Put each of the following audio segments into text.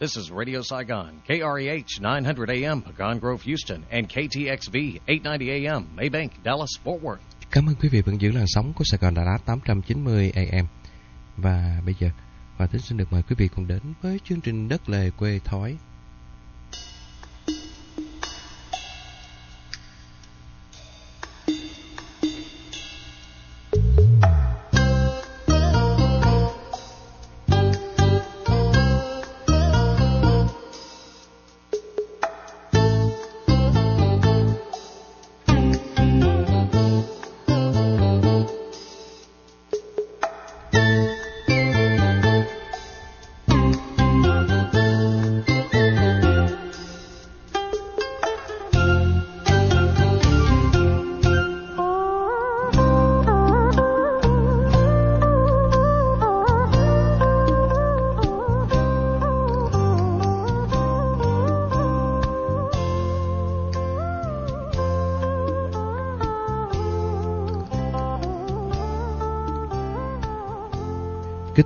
This is Radio Saigon, KREH 900 AM, Pagan Grove, Houston, and KTXV 890 AM, Maybank, Dallas, Fort Worth. Cảm ơn quý vị vẫn giữ làn sóng của Sài Gòn Đà Lạt 890 AM. Và bây giờ, Hòa Thính xin được mời quý vị cùng đến với chương trình Đất Lề Quê Thói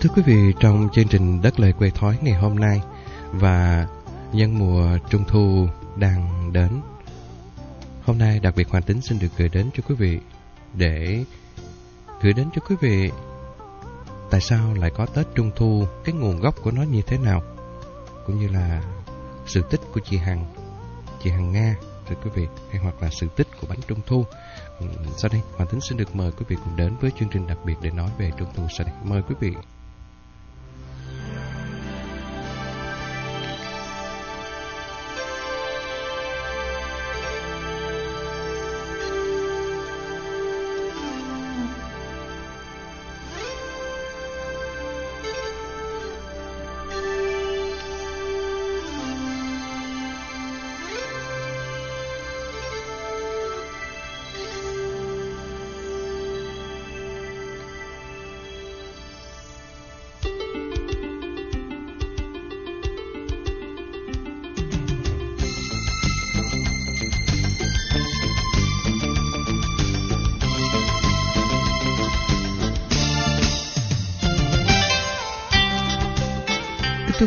thưa quý vị, trong chương trình Đất lời Quê Thói ngày hôm nay và nhân mùa Trung Thu đang đến, hôm nay đặc biệt Hoàng Tính xin được gửi đến cho quý vị để gửi đến cho quý vị tại sao lại có Tết Trung Thu, cái nguồn gốc của nó như thế nào, cũng như là sự tích của chị Hằng, chị Hằng Nga, thưa quý vị, hay hoặc là sự tích của bánh Trung Thu. Sau đây, Hoàng Tính xin được mời quý vị cùng đến với chương trình đặc biệt để nói về Trung Thu sau đây. Mời quý vị.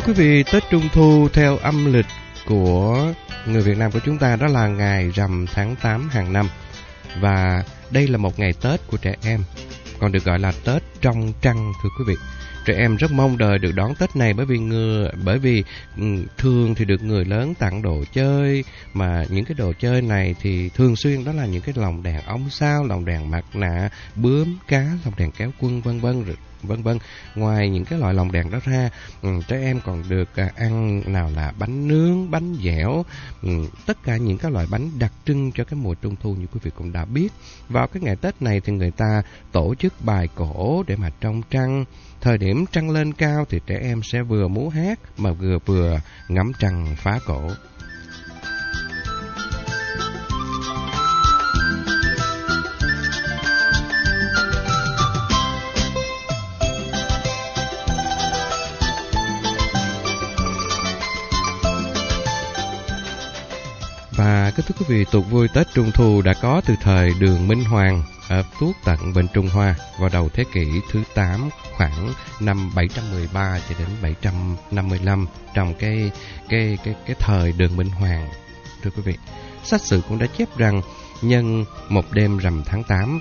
Quý vị, Tết Trung Thu theo âm lịch của người Việt Nam của chúng ta đó là ngày rằm tháng 8 hàng năm. Và đây là một ngày Tết của trẻ em, còn được gọi là Tết trong trăng thưa quý vị. Trẻ em rất mong đợi được đón Tết này bởi vì người bởi vì ừ, thường thì được người lớn tặng đồ chơi mà những cái đồ chơi này thì thường xuyên đó là những cái lồng đèn ống sao, lồng đèn mặt nạ, bướm, cá, lồng đèn kéo quân vân vân vân vân. Ngoài những cái loại lồng đèn đó ra, ừ, trẻ em còn được à, ăn nào là bánh nướng, bánh dẻo, ừ, tất cả những cái loại bánh đặc trưng cho cái mùa trung thu như quý vị cũng đã biết. Vào cái ngày Tết này thì người ta tổ chức bài cổ để mà trong trăng. Thời điểm trăng lên cao thì trẻ em sẽ vừa múa hát mà vừa vừa ngắm trăng phá cổ. Và kính thưa quý vị, tục vui Tết Trung Thu đã có từ thời Đường Minh Hoàng ở tuốt tận bên Trung Hoa vào đầu thế kỷ thứ 8 khoảng năm 713 cho đến 755 trong cái cái cái cái thời Đường Minh Hoàng. Thưa quý vị, sách sử cũng đã chép rằng nhân một đêm rằm tháng 8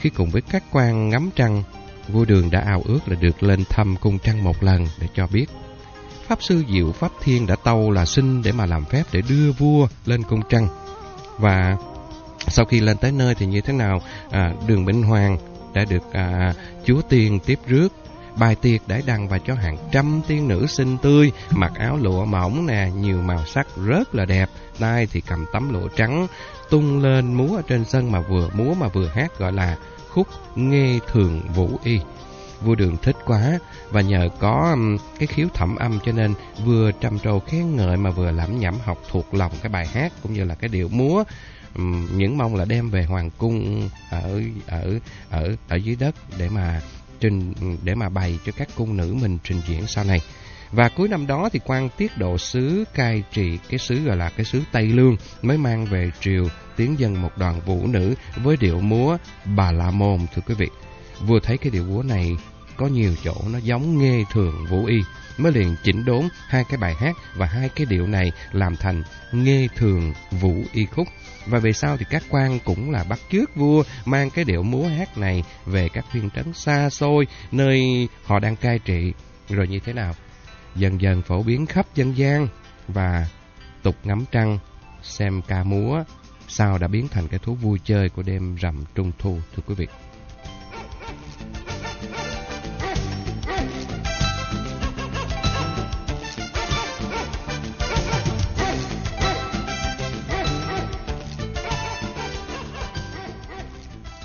khi cùng với các quan ngắm trăng, vua Đường đã ao ước là được lên thăm cung trăng một lần để cho biết Pháp sư Diệu Pháp Thiên đã tâu là xin để mà làm phép để đưa vua lên cung trăng. Và sau khi lên tới nơi thì như thế nào? À, đường Minh Hoàng đã được à, chúa tiên tiếp rước bài tiệc để đăng và cho hàng trăm tiên nữ xinh tươi mặc áo lụa mỏng nè nhiều màu sắc rất là đẹp tay thì cầm tấm lụa trắng tung lên múa ở trên sân mà vừa múa mà vừa hát gọi là khúc nghe thường vũ y vua đường thích quá và nhờ có cái khiếu thẩm âm cho nên vừa trầm trồ khen ngợi mà vừa lẩm nhẩm học thuộc lòng cái bài hát cũng như là cái điệu múa những mong là đem về hoàng cung ở ở ở ở dưới đất để mà trình để mà bày cho các cung nữ mình trình diễn sau này. Và cuối năm đó thì quan tiết độ sứ cai trị, cái sứ gọi là cái sứ Tây Lương, mới mang về triều tiến dân một đoàn vũ nữ với điệu múa bà la môn, thưa quý vị. Vừa thấy cái điệu múa này có nhiều chỗ nó giống nghe thường vũ y. Mới liền chỉnh đốn hai cái bài hát và hai cái điệu này làm thành nghe thường vũ y khúc. Và về sau thì các quan cũng là bắt chước vua mang cái điệu múa hát này về các phiên trấn xa xôi nơi họ đang cai trị. Rồi như thế nào? Dần dần phổ biến khắp dân gian và tục ngắm trăng, xem ca múa, sao đã biến thành cái thú vui chơi của đêm rằm trung thu thưa quý vị.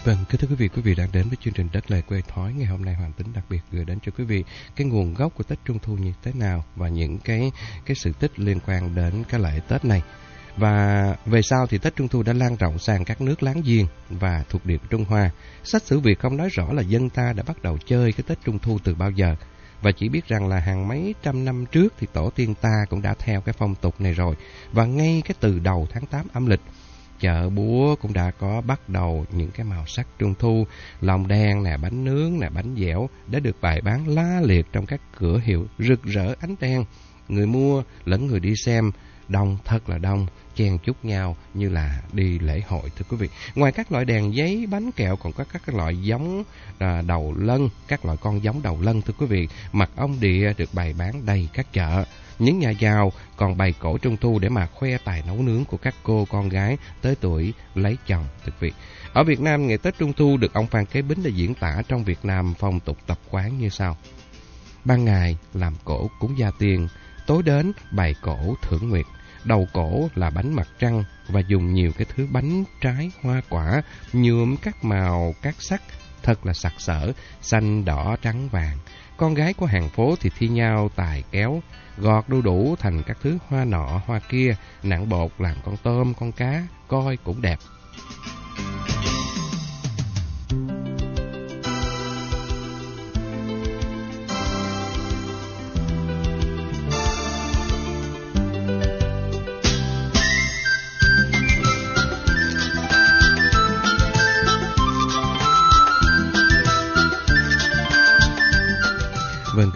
Vâng, kính thưa quý vị, quý vị đang đến với chương trình Đất Lệ Quê Thói ngày hôm nay Hoàng Tính đặc biệt gửi đến cho quý vị cái nguồn gốc của Tết Trung Thu như thế nào và những cái cái sự tích liên quan đến cái lễ Tết này. Và về sau thì Tết Trung Thu đã lan rộng sang các nước láng giềng và thuộc địa của Trung Hoa. Sách sử Việt không nói rõ là dân ta đã bắt đầu chơi cái Tết Trung Thu từ bao giờ. Và chỉ biết rằng là hàng mấy trăm năm trước thì tổ tiên ta cũng đã theo cái phong tục này rồi. Và ngay cái từ đầu tháng 8 âm lịch chợ búa cũng đã có bắt đầu những cái màu sắc trung thu, lòng đen nè, bánh nướng nè, bánh dẻo đã được bày bán la liệt trong các cửa hiệu rực rỡ ánh đèn. Người mua lẫn người đi xem đông thật là đông, chen chúc nhau như là đi lễ hội thưa quý vị. Ngoài các loại đèn giấy, bánh kẹo còn có các loại giống à, đầu lân, các loại con giống đầu lân thưa quý vị. Mặt ong địa được bày bán đầy các chợ. Những nhà giàu còn bày cổ trung thu để mà khoe tài nấu nướng của các cô con gái tới tuổi lấy chồng, Thực quý vị. Ở Việt Nam, ngày Tết Trung Thu được ông Phan Kế Bính đã diễn tả trong Việt Nam phong tục tập quán như sau. Ban ngày làm cổ cúng gia tiền, tối đến bày cổ thưởng nguyệt. Đầu cổ là bánh mặt trăng và dùng nhiều cái thứ bánh trái hoa quả nhuộm các màu các sắc thật là sặc sỡ, xanh đỏ trắng vàng. Con gái của hàng phố thì thi nhau tài kéo, gọt đu đủ thành các thứ hoa nọ hoa kia, nặng bột làm con tôm, con cá, coi cũng đẹp.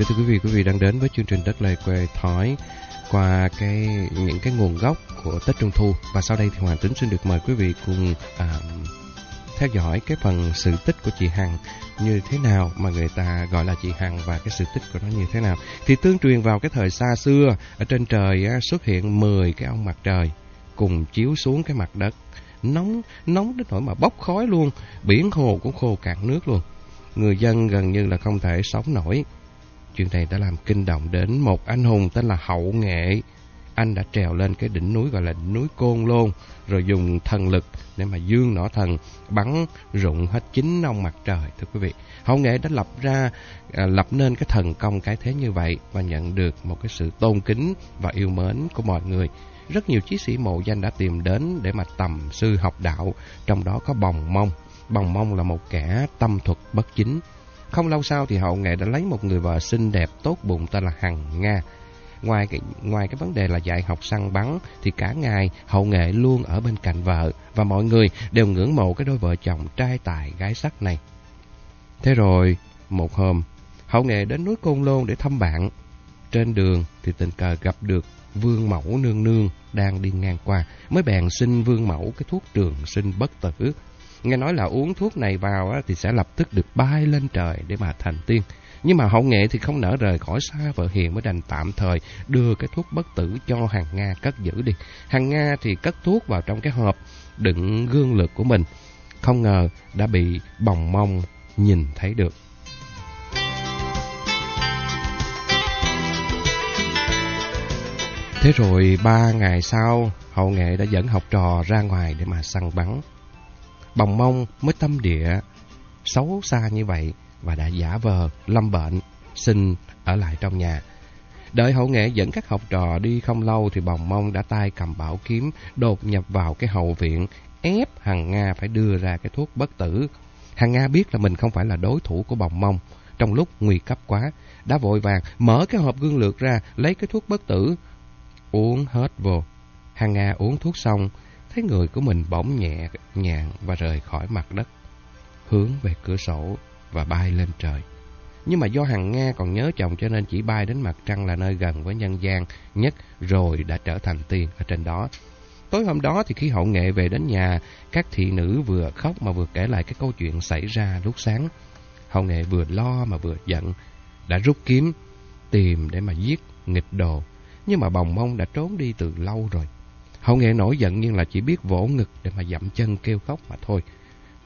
Thưa quý vị, quý vị đang đến với chương trình Đất Lệ Quê Thói qua cái những cái nguồn gốc của Tết Trung Thu và sau đây thì Hoàng Tính xin được mời quý vị cùng à, theo dõi cái phần sự tích của chị Hằng như thế nào mà người ta gọi là chị Hằng và cái sự tích của nó như thế nào. Thì tương truyền vào cái thời xa xưa ở trên trời xuất hiện 10 cái ông mặt trời cùng chiếu xuống cái mặt đất nóng nóng đến nỗi mà bốc khói luôn, biển hồ cũng khô cạn nước luôn. Người dân gần như là không thể sống nổi Chuyện này đã làm kinh động đến một anh hùng tên là Hậu Nghệ. Anh đã trèo lên cái đỉnh núi gọi là núi Côn Lôn, rồi dùng thần lực để mà dương nỏ thần bắn rụng hết chín ông mặt trời, thưa quý vị. Hậu Nghệ đã lập ra, à, lập nên cái thần công cái thế như vậy và nhận được một cái sự tôn kính và yêu mến của mọi người. Rất nhiều chí sĩ mộ danh đã tìm đến để mà tầm sư học đạo, trong đó có Bồng Mông. Bồng Mông là một kẻ tâm thuật bất chính, không lâu sau thì hậu nghệ đã lấy một người vợ xinh đẹp tốt bụng tên là Hằng Nga. Ngoài cái, ngoài cái vấn đề là dạy học săn bắn thì cả ngày hậu nghệ luôn ở bên cạnh vợ và mọi người đều ngưỡng mộ cái đôi vợ chồng trai tài gái sắc này. Thế rồi, một hôm, hậu nghệ đến núi Côn Lôn để thăm bạn. Trên đường thì tình cờ gặp được Vương Mẫu Nương Nương đang đi ngang qua, mới bèn xin Vương Mẫu cái thuốc trường sinh bất tử Nghe nói là uống thuốc này vào á, thì sẽ lập tức được bay lên trời để mà thành tiên. Nhưng mà hậu nghệ thì không nỡ rời khỏi xa vợ hiền mới đành tạm thời đưa cái thuốc bất tử cho hàng Nga cất giữ đi. Hàng Nga thì cất thuốc vào trong cái hộp đựng gương lực của mình. Không ngờ đã bị bồng mông nhìn thấy được. Thế rồi ba ngày sau, hậu nghệ đã dẫn học trò ra ngoài để mà săn bắn. Bồng mông mới tâm địa xấu xa như vậy và đã giả vờ lâm bệnh, xin ở lại trong nhà. Đợi hậu nghệ dẫn các học trò đi không lâu thì bồng mông đã tay cầm bảo kiếm đột nhập vào cái hậu viện ép Hằng Nga phải đưa ra cái thuốc bất tử. Hằng Nga biết là mình không phải là đối thủ của bồng mông. Trong lúc nguy cấp quá, đã vội vàng mở cái hộp gương lược ra, lấy cái thuốc bất tử, uống hết vô. Hằng Nga uống thuốc xong, thấy người của mình bỗng nhẹ nhàng và rời khỏi mặt đất, hướng về cửa sổ và bay lên trời. Nhưng mà do hằng Nga còn nhớ chồng cho nên chỉ bay đến mặt trăng là nơi gần với nhân gian nhất rồi đã trở thành tiên ở trên đó. Tối hôm đó thì khi hậu nghệ về đến nhà, các thị nữ vừa khóc mà vừa kể lại cái câu chuyện xảy ra lúc sáng. Hậu nghệ vừa lo mà vừa giận, đã rút kiếm, tìm để mà giết nghịch đồ. Nhưng mà bồng mông đã trốn đi từ lâu rồi. Hậu nghệ nổi giận nhưng là chỉ biết vỗ ngực để mà dậm chân kêu khóc mà thôi.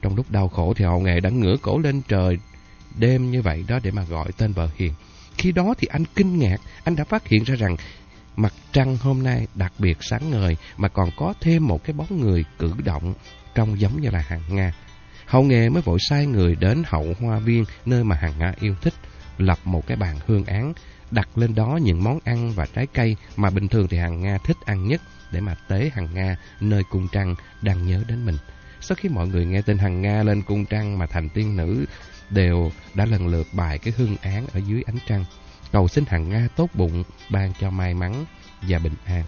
Trong lúc đau khổ thì hậu nghệ đã ngửa cổ lên trời đêm như vậy đó để mà gọi tên vợ Hiền. Khi đó thì anh kinh ngạc, anh đã phát hiện ra rằng mặt trăng hôm nay đặc biệt sáng ngời mà còn có thêm một cái bóng người cử động trông giống như là hàng Nga. Hậu nghệ mới vội sai người đến hậu hoa viên nơi mà hàng Nga yêu thích, lập một cái bàn hương án, đặt lên đó những món ăn và trái cây mà bình thường thì hàng Nga thích ăn nhất để mà tế hằng Nga nơi cung trăng đang nhớ đến mình. Sau khi mọi người nghe tên hằng Nga lên cung trăng mà thành tiên nữ đều đã lần lượt bài cái hương án ở dưới ánh trăng, cầu xin hằng Nga tốt bụng, ban cho may mắn và bình an.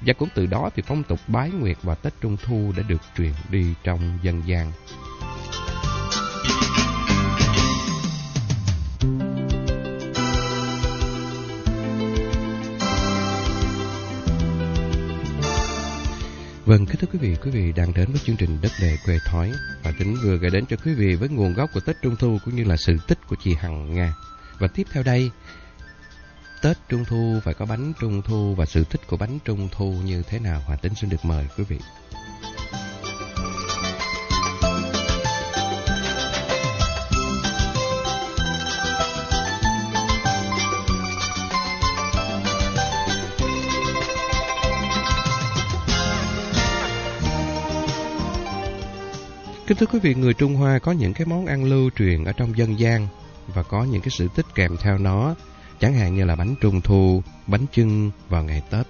Và cũng từ đó thì phong tục bái nguyệt và Tết Trung Thu đã được truyền đi trong dân gian. Vâng, kính thưa quý vị, quý vị đang đến với chương trình Đất Đề Quê Thói và tính vừa gửi đến cho quý vị với nguồn gốc của Tết Trung Thu cũng như là sự tích của chị Hằng Nga. Và tiếp theo đây, Tết Trung Thu phải có bánh Trung Thu và sự thích của bánh Trung Thu như thế nào? Hòa Tính xin được mời quý vị. Kính thưa quý vị, người Trung Hoa có những cái món ăn lưu truyền ở trong dân gian và có những cái sự tích kèm theo nó, chẳng hạn như là bánh trung thu, bánh chưng vào ngày Tết,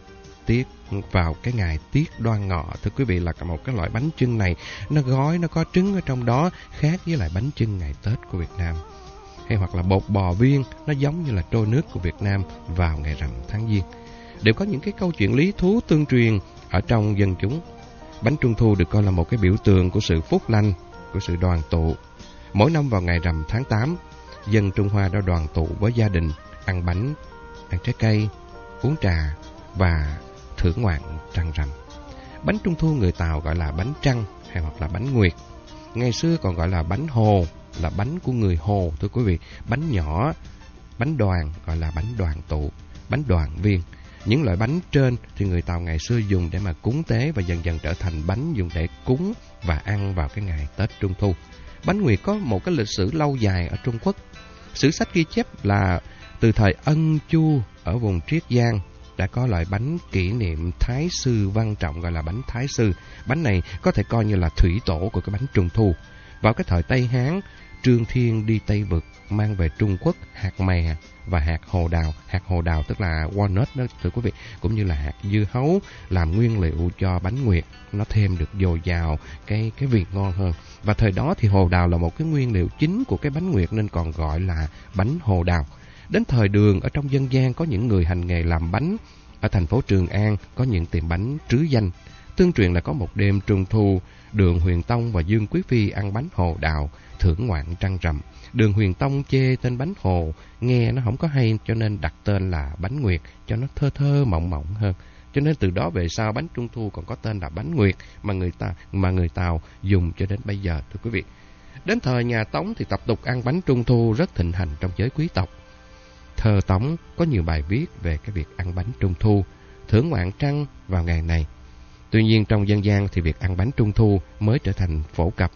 tiết vào cái ngày tiết đoan ngọ. Thưa quý vị là một cái loại bánh chưng này, nó gói, nó có trứng ở trong đó, khác với lại bánh chưng ngày Tết của Việt Nam. Hay hoặc là bột bò viên, nó giống như là trôi nước của Việt Nam vào ngày rằm tháng Giêng. Đều có những cái câu chuyện lý thú tương truyền ở trong dân chúng Bánh Trung Thu được coi là một cái biểu tượng của sự phúc lành, của sự đoàn tụ. Mỗi năm vào ngày rằm tháng 8, dân Trung Hoa đã đoàn tụ với gia đình, ăn bánh, ăn trái cây, uống trà và thưởng ngoạn trăng rằm. Bánh Trung Thu người Tàu gọi là bánh trăng hay hoặc là bánh nguyệt. Ngày xưa còn gọi là bánh hồ, là bánh của người hồ, thưa quý vị. Bánh nhỏ, bánh đoàn gọi là bánh đoàn tụ, bánh đoàn viên. Những loại bánh trên thì người Tàu ngày xưa dùng để mà cúng tế và dần dần trở thành bánh dùng để cúng và ăn vào cái ngày Tết Trung Thu. Bánh Nguyệt có một cái lịch sử lâu dài ở Trung Quốc. Sử sách ghi chép là từ thời Ân Chu ở vùng Triết Giang đã có loại bánh kỷ niệm Thái Sư văn trọng gọi là bánh Thái Sư. Bánh này có thể coi như là thủy tổ của cái bánh Trung Thu. Vào cái thời Tây Hán, Trương Thiên đi Tây Vực mang về Trung Quốc hạt mè và hạt hồ đào. Hạt hồ đào tức là walnut đó thưa quý vị, cũng như là hạt dưa hấu làm nguyên liệu cho bánh nguyệt, nó thêm được dồi dào cái cái vị ngon hơn. Và thời đó thì hồ đào là một cái nguyên liệu chính của cái bánh nguyệt nên còn gọi là bánh hồ đào. Đến thời đường ở trong dân gian có những người hành nghề làm bánh ở thành phố Trường An có những tiệm bánh trứ danh. Tương truyền là có một đêm trung thu, Đường Huyền Tông và Dương Quý Phi ăn bánh hồ đào, thưởng ngoạn trăng rằm. Đường Huyền Tông chê tên bánh hồ, nghe nó không có hay cho nên đặt tên là bánh nguyệt cho nó thơ thơ mộng mộng hơn. Cho nên từ đó về sau bánh trung thu còn có tên là bánh nguyệt mà người ta mà người Tàu dùng cho đến bây giờ thưa quý vị. Đến thời nhà Tống thì tập tục ăn bánh trung thu rất thịnh hành trong giới quý tộc. Thơ Tống có nhiều bài viết về cái việc ăn bánh trung thu, thưởng ngoạn trăng vào ngày này. Tuy nhiên trong dân gian thì việc ăn bánh trung thu mới trở thành phổ cập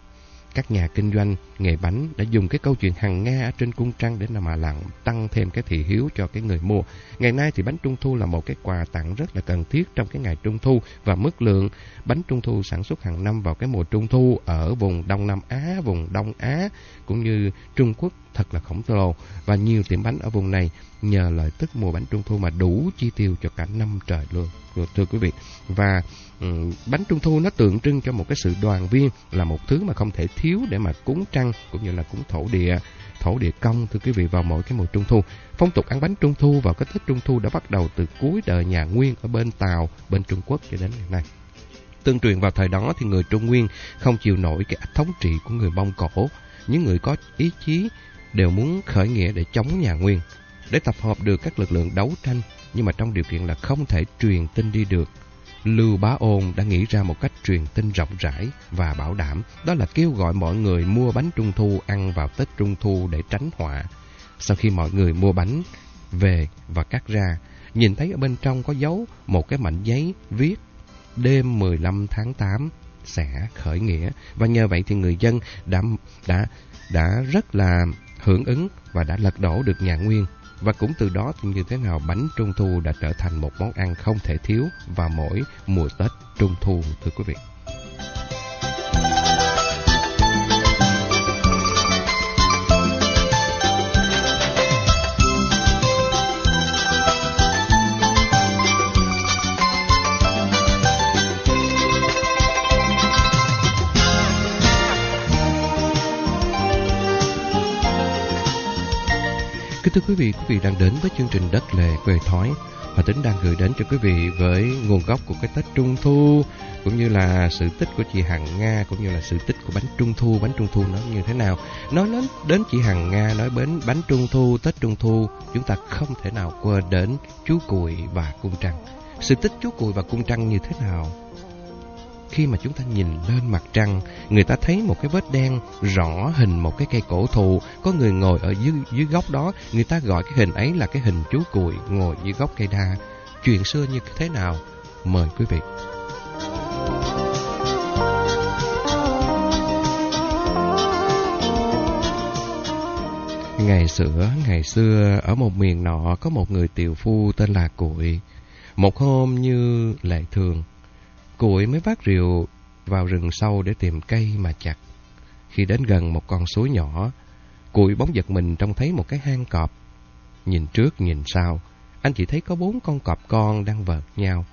các nhà kinh doanh nghề bánh đã dùng cái câu chuyện hàng Nga ở trên cung trăng để mà làm tăng thêm cái thị hiếu cho cái người mua. Ngày nay thì bánh trung thu là một cái quà tặng rất là cần thiết trong cái ngày trung thu và mức lượng bánh trung thu sản xuất hàng năm vào cái mùa trung thu ở vùng Đông Nam Á, vùng Đông Á cũng như Trung Quốc thật là khổng lồ. Và nhiều tiệm bánh ở vùng này nhờ lợi tức mùa bánh trung thu mà đủ chi tiêu cho cả năm trời luôn thưa quý vị. Và um, bánh trung thu nó tượng trưng cho một cái sự đoàn viên là một thứ mà không thể thiếu để mà cúng trăng cũng như là cúng thổ địa thổ địa công thưa quý vị vào mỗi cái mùa trung thu. Phong tục ăn bánh trung thu vào cái tết trung thu đã bắt đầu từ cuối đời nhà nguyên ở bên tàu bên trung quốc cho đến ngày nay. Tương truyền vào thời đó thì người trung nguyên không chịu nổi cái thống trị của người mông cổ. Những người có ý chí đều muốn khởi nghĩa để chống nhà Nguyên, để tập hợp được các lực lượng đấu tranh, nhưng mà trong điều kiện là không thể truyền tin đi được. Lưu Bá Ôn đã nghĩ ra một cách truyền tin rộng rãi và bảo đảm, đó là kêu gọi mọi người mua bánh trung thu ăn vào Tết Trung Thu để tránh họa. Sau khi mọi người mua bánh về và cắt ra, nhìn thấy ở bên trong có dấu một cái mảnh giấy viết đêm 15 tháng 8 sẽ khởi nghĩa và nhờ vậy thì người dân đã đã đã rất là hưởng ứng và đã lật đổ được nhà Nguyên. Và cũng từ đó thì như thế nào bánh trung thu đã trở thành một món ăn không thể thiếu vào mỗi mùa Tết trung thu, thưa quý vị. Thưa quý vị, quý vị đang đến với chương trình Đất Lệ Quê Thói. Hòa Tính đang gửi đến cho quý vị với nguồn gốc của cái Tết Trung Thu, cũng như là sự tích của chị Hằng Nga, cũng như là sự tích của bánh Trung Thu, bánh Trung Thu nó như thế nào. Nói đến, đến chị Hằng Nga, nói đến bánh Trung Thu, Tết Trung Thu, chúng ta không thể nào quên đến chú Cụi và Cung Trăng. Sự tích chú Cụi và Cung Trăng như thế nào? Khi mà chúng ta nhìn lên mặt trăng, người ta thấy một cái vết đen rõ hình một cái cây cổ thụ, có người ngồi ở dưới, dưới góc đó, người ta gọi cái hình ấy là cái hình chú cùi ngồi dưới gốc cây đa. Chuyện xưa như thế nào? Mời quý vị. Ngày xưa, ngày xưa, ở một miền nọ có một người tiều phu tên là Cụi. Một hôm như lệ thường, Cụi mới vác rìu vào rừng sâu để tìm cây mà chặt. Khi đến gần một con suối nhỏ, Cụi bóng giật mình trông thấy một cái hang cọp. Nhìn trước nhìn sau, anh chỉ thấy có bốn con cọp con đang vợt nhau.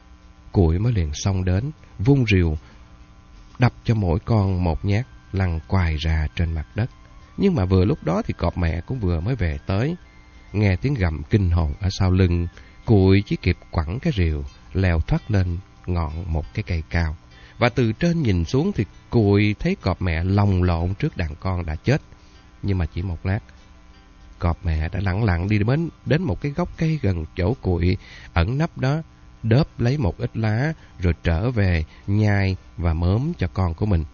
Cụi mới liền xông đến, vung rìu, đập cho mỗi con một nhát, lăn quài ra trên mặt đất. Nhưng mà vừa lúc đó thì cọp mẹ cũng vừa mới về tới. Nghe tiếng gầm kinh hồn ở sau lưng, Cụi chỉ kịp quẳng cái rìu, leo thoát lên ngọn một cái cây cao. Và từ trên nhìn xuống thì cùi thấy cọp mẹ lồng lộn trước đàn con đã chết. Nhưng mà chỉ một lát, cọp mẹ đã lặng lặng đi đến, đến một cái gốc cây gần chỗ cùi ẩn nấp đó, đớp lấy một ít lá rồi trở về nhai và mớm cho con của mình.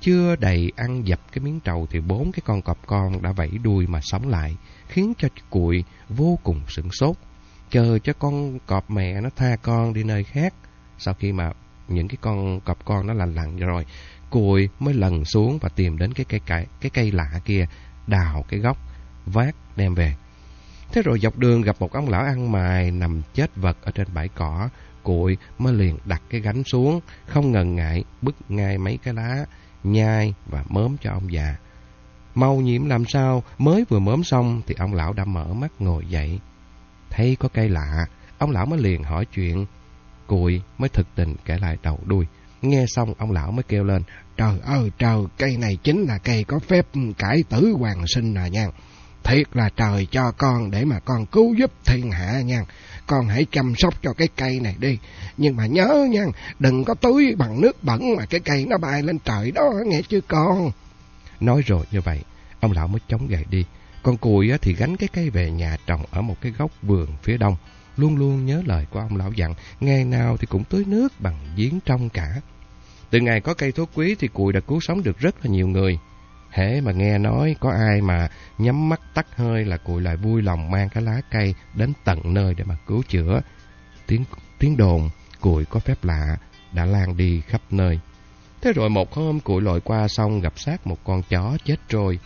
Chưa đầy ăn dập cái miếng trầu thì bốn cái con cọp con đã vẫy đuôi mà sống lại, khiến cho cùi vô cùng sửng sốt. Chờ cho con cọp mẹ nó tha con đi nơi khác. Sau khi mà những cái con cọp con nó lành lặn rồi, cùi mới lần xuống và tìm đến cái cây cái, cái cây lạ kia, đào cái gốc, vác đem về. Thế rồi dọc đường gặp một ông lão ăn mài nằm chết vật ở trên bãi cỏ, cùi mới liền đặt cái gánh xuống, không ngần ngại bứt ngay mấy cái lá, nhai và mớm cho ông già. Mau nhiễm làm sao, mới vừa mớm xong thì ông lão đã mở mắt ngồi dậy. Thấy có cây lạ, ông lão mới liền hỏi chuyện, Cụi mới thực tình kể lại đầu đuôi. Nghe xong ông lão mới kêu lên, Trời ơi trời, cây này chính là cây có phép cải tử hoàng sinh à nha. Thiệt là trời cho con để mà con cứu giúp thiên hạ nha. Con hãy chăm sóc cho cái cây này đi. Nhưng mà nhớ nha, đừng có tưới bằng nước bẩn mà cái cây nó bay lên trời đó, nghe chưa con. Nói rồi như vậy, ông lão mới chống gậy đi. Con cùi thì gánh cái cây về nhà trồng ở một cái góc vườn phía đông luôn luôn nhớ lời của ông lão dặn, ngày nào thì cũng tưới nước bằng giếng trong cả. Từ ngày có cây thuốc quý thì cùi đã cứu sống được rất là nhiều người. Hễ mà nghe nói có ai mà nhắm mắt tắt hơi là cùi lại vui lòng mang cái lá cây đến tận nơi để mà cứu chữa. Tiếng, tiếng đồn, cùi có phép lạ, đã lan đi khắp nơi. Thế rồi một hôm cùi lội qua sông gặp xác một con chó chết trôi.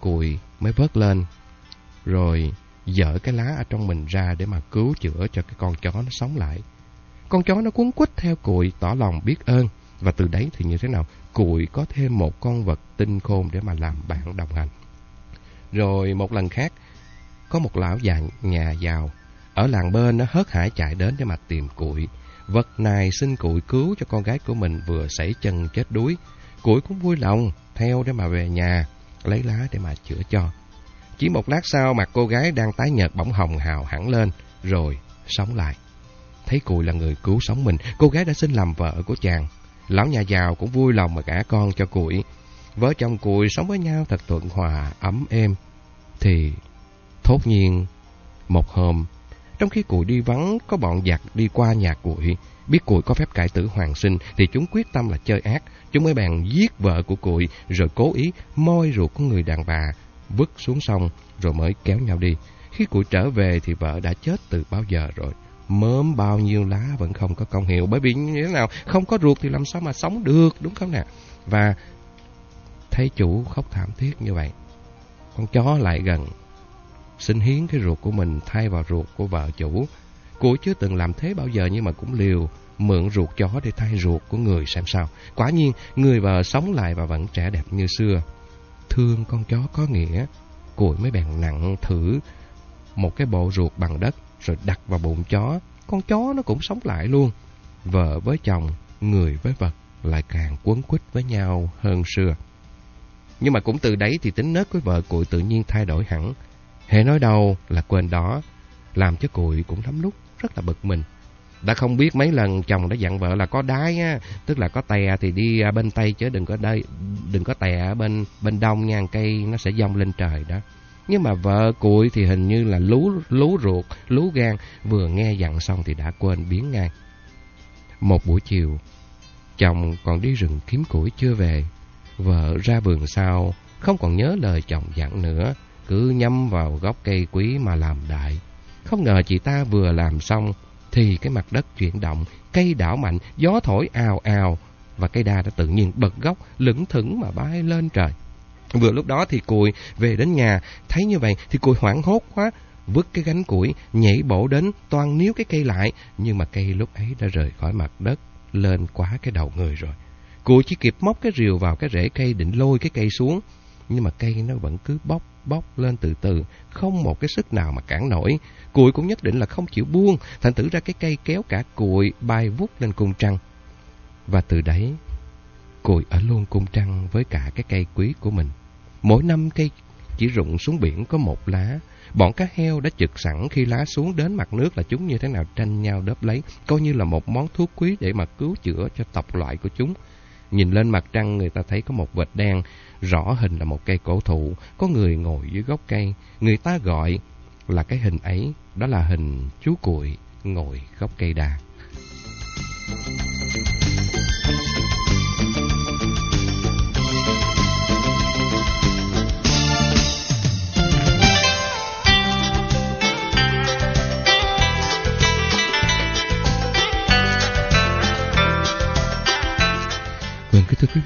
Cùi mới vớt lên, rồi dở cái lá ở trong mình ra để mà cứu chữa cho cái con chó nó sống lại. Con chó nó cuốn quýt theo cùi tỏ lòng biết ơn. Và từ đấy thì như thế nào? Cùi có thêm một con vật tinh khôn để mà làm bạn đồng hành. Rồi một lần khác, có một lão già nhà giàu ở làng bên nó hớt hải chạy đến để mà tìm cùi. Vật này xin cùi cứu cho con gái của mình vừa sảy chân chết đuối. Cùi cũng vui lòng theo để mà về nhà, lấy lá để mà chữa cho. Chỉ một lát sau mặt cô gái đang tái nhợt bỗng hồng hào hẳn lên, rồi sống lại. Thấy Cùi là người cứu sống mình, cô gái đã xin làm vợ của chàng. Lão nhà giàu cũng vui lòng mà gả con cho Cùi. Vợ chồng Cùi sống với nhau thật thuận hòa, ấm êm. Thì thốt nhiên một hôm trong khi cùi đi vắng có bọn giặc đi qua nhà cùi Biết cùi có phép cải tử hoàng sinh Thì chúng quyết tâm là chơi ác Chúng mới bàn giết vợ của cùi Rồi cố ý moi ruột của người đàn bà Vứt xuống sông Rồi mới kéo nhau đi. Khi cụ trở về thì vợ đã chết từ bao giờ rồi? Mớm bao nhiêu lá vẫn không có công hiệu? Bởi vì như thế nào? Không có ruột thì làm sao mà sống được, Đúng không nè? Và thấy chủ khóc thảm thiết như vậy, Con chó lại gần. Xin hiến cái ruột của mình thay vào ruột của vợ chủ. Cụ chưa từng làm thế bao giờ nhưng mà cũng liều Mượn ruột chó để thay ruột của người xem sao. Quả nhiên, người vợ sống lại và vẫn trẻ đẹp như xưa. Thương con chó có nghĩa Cụi mới bèn nặng thử Một cái bộ ruột bằng đất Rồi đặt vào bụng chó Con chó nó cũng sống lại luôn. Vợ với chồng, người với vật Lại càng quấn quýt với nhau hơn xưa. Nhưng mà cũng từ đấy thì tính nết của vợ cụi tự nhiên thay đổi hẳn. Hề nói đâu là quên đó Làm cho cụi cũng lắm lúc rất là bực mình đã không biết mấy lần chồng đã dặn vợ là có đái á, tức là có tè thì đi à, bên tây chứ đừng có đây, đừng có tè ở bên bên đông nha, cây nó sẽ dông lên trời đó. Nhưng mà vợ cuội thì hình như là lú lú ruột, lú gan, vừa nghe dặn xong thì đã quên biến ngay. Một buổi chiều, chồng còn đi rừng kiếm củi chưa về, vợ ra vườn sau không còn nhớ lời chồng dặn nữa, cứ nhắm vào gốc cây quý mà làm đại. Không ngờ chị ta vừa làm xong thì cái mặt đất chuyển động, cây đảo mạnh, gió thổi ào ào và cây đa đã tự nhiên bật gốc, lững thững mà bay lên trời. Vừa lúc đó thì cùi về đến nhà, thấy như vậy thì cùi hoảng hốt quá, vứt cái gánh củi, nhảy bổ đến, toan níu cái cây lại, nhưng mà cây lúc ấy đã rời khỏi mặt đất, lên quá cái đầu người rồi. Cùi chỉ kịp móc cái rìu vào cái rễ cây định lôi cái cây xuống, nhưng mà cây nó vẫn cứ bóc bóc lên từ từ, không một cái sức nào mà cản nổi. Cùi cũng nhất định là không chịu buông, thành thử ra cái cây kéo cả cùi bay vút lên cung trăng. Và từ đấy, cùi ở luôn cung trăng với cả cái cây quý của mình. Mỗi năm cây chỉ rụng xuống biển có một lá, bọn cá heo đã chực sẵn khi lá xuống đến mặt nước là chúng như thế nào tranh nhau đớp lấy, coi như là một món thuốc quý để mà cứu chữa cho tộc loại của chúng. Nhìn lên mặt trăng người ta thấy có một vệt đen, rõ hình là một cây cổ thụ, có người ngồi dưới gốc cây. Người ta gọi là cái hình ấy, đó là hình chú cuội ngồi gốc cây đà. Thank you.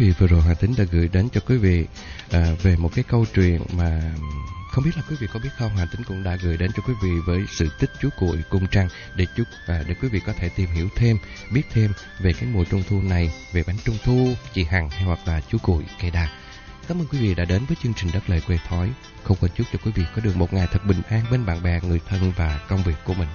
Vị, vừa rồi Hà Tính đã gửi đến cho quý vị à, về một cái câu chuyện mà không biết là quý vị có biết không, Hà Tính cũng đã gửi đến cho quý vị với sự tích chú cuội cung trăng để chúc à, để quý vị có thể tìm hiểu thêm, biết thêm về cái mùa trung thu này, về bánh trung thu, chị Hằng hay hoặc là chú cuội cây đa. Cảm ơn quý vị đã đến với chương trình Đất Lệ Quê Thói. Không quên chúc cho quý vị có được một ngày thật bình an bên bạn bè, người thân và công việc của mình.